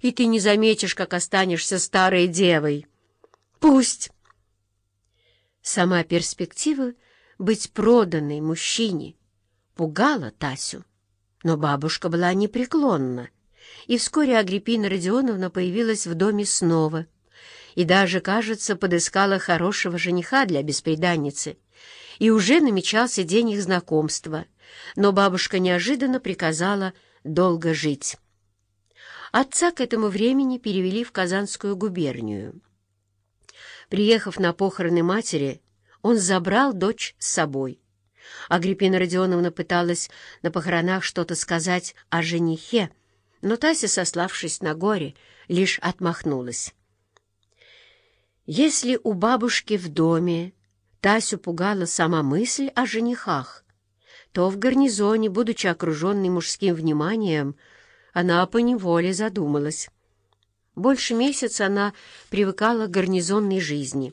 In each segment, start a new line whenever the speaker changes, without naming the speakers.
и ты не заметишь, как останешься старой девой. Пусть. Сама перспектива быть проданной мужчине пугала Тасю, но бабушка была непреклонна, и вскоре Агриппина Родионовна появилась в доме снова и даже, кажется, подыскала хорошего жениха для беспреданницы, и уже намечался день их знакомства, но бабушка неожиданно приказала долго жить. Отца к этому времени перевели в Казанскую губернию. Приехав на похороны матери, он забрал дочь с собой. Агриппина Родионовна пыталась на похоронах что-то сказать о женихе, но Тася, сославшись на горе, лишь отмахнулась. Если у бабушки в доме Тасю пугала сама мысль о женихах, то в гарнизоне, будучи окруженной мужским вниманием, она поневоле задумалась. Больше месяца она привыкала к гарнизонной жизни.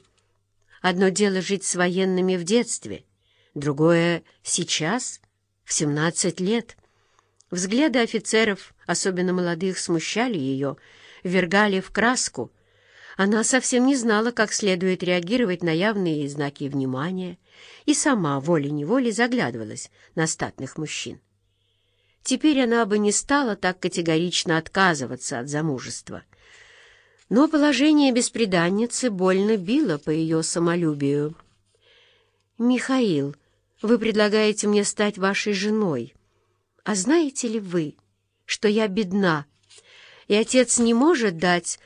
Одно дело жить с военными в детстве, другое — сейчас, в 17 лет. Взгляды офицеров, особенно молодых, смущали ее, ввергали в краску. Она совсем не знала, как следует реагировать на явные знаки внимания, и сама волей-неволей заглядывалась на статных мужчин. Теперь она бы не стала так категорично отказываться от замужества — но положение бесприданницы больно било по ее самолюбию. «Михаил, вы предлагаете мне стать вашей женой. А знаете ли вы, что я бедна, и отец не может дать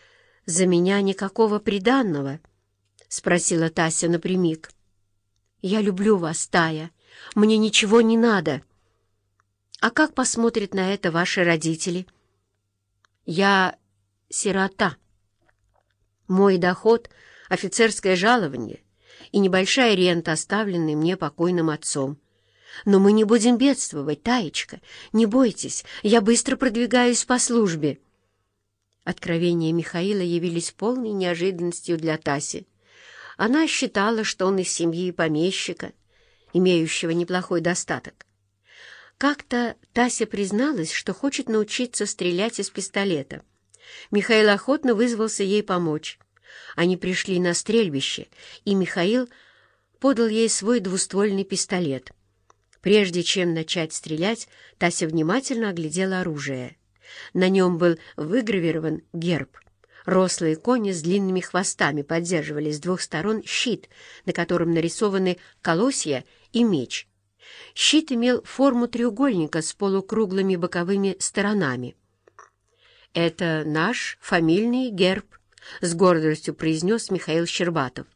за меня никакого приданного?» — спросила Тася напрямик. «Я люблю вас, Тая. Мне ничего не надо. А как посмотрят на это ваши родители?» «Я сирота». Мой доход — офицерское жалование и небольшая рента, оставленная мне покойным отцом. Но мы не будем бедствовать, Таечка. Не бойтесь, я быстро продвигаюсь по службе. Откровения Михаила явились полной неожиданностью для Таси. Она считала, что он из семьи помещика, имеющего неплохой достаток. Как-то Тася призналась, что хочет научиться стрелять из пистолета. Михаил охотно вызвался ей помочь. Они пришли на стрельбище, и Михаил подал ей свой двуствольный пистолет. Прежде чем начать стрелять, Тася внимательно оглядела оружие. На нем был выгравирован герб. Рослые кони с длинными хвостами поддерживали с двух сторон щит, на котором нарисованы колосья и меч. Щит имел форму треугольника с полукруглыми боковыми сторонами. «Это наш фамильный герб», — с гордостью произнес Михаил Щербатов.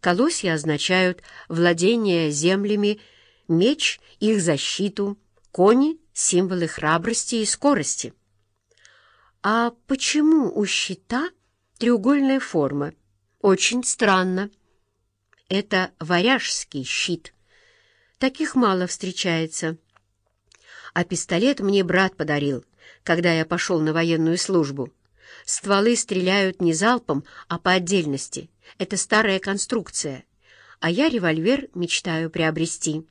«Колосья означают владение землями, меч — их защиту, кони — символы храбрости и скорости». «А почему у щита треугольная форма? Очень странно». «Это варяжский щит. Таких мало встречается. А пистолет мне брат подарил» когда я пошел на военную службу. Стволы стреляют не залпом, а по отдельности. Это старая конструкция. А я револьвер мечтаю приобрести.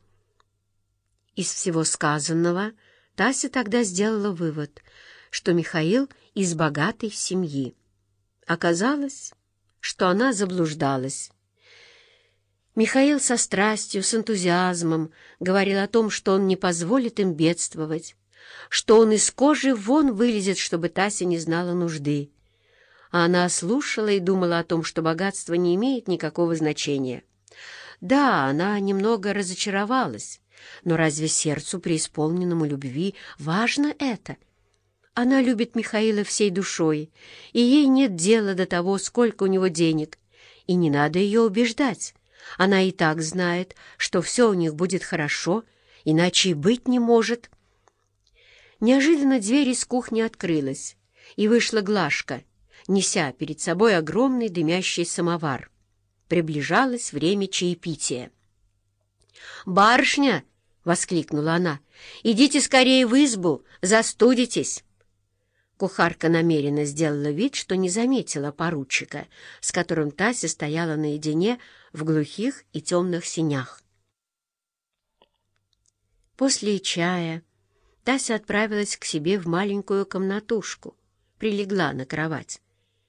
Из всего сказанного Тася тогда сделала вывод, что Михаил из богатой семьи. Оказалось, что она заблуждалась. Михаил со страстью, с энтузиазмом говорил о том, что он не позволит им бедствовать, что он из кожи вон вылезет, чтобы Тася не знала нужды. А она слушала и думала о том, что богатство не имеет никакого значения. Да, она немного разочаровалась, но разве сердцу, преисполненному любви, важно это? Она любит Михаила всей душой, и ей нет дела до того, сколько у него денег, и не надо ее убеждать. Она и так знает, что все у них будет хорошо, иначе и быть не может. Неожиданно дверь из кухни открылась, и вышла Глашка, неся перед собой огромный дымящий самовар. Приближалось время чаепития. «Барышня!» — воскликнула она. «Идите скорее в избу, застудитесь!» Кухарка намеренно сделала вид, что не заметила поручика, с которым Тася стояла наедине в глухих и темных синях. После чая Тася отправилась к себе в маленькую комнатушку, прилегла на кровать.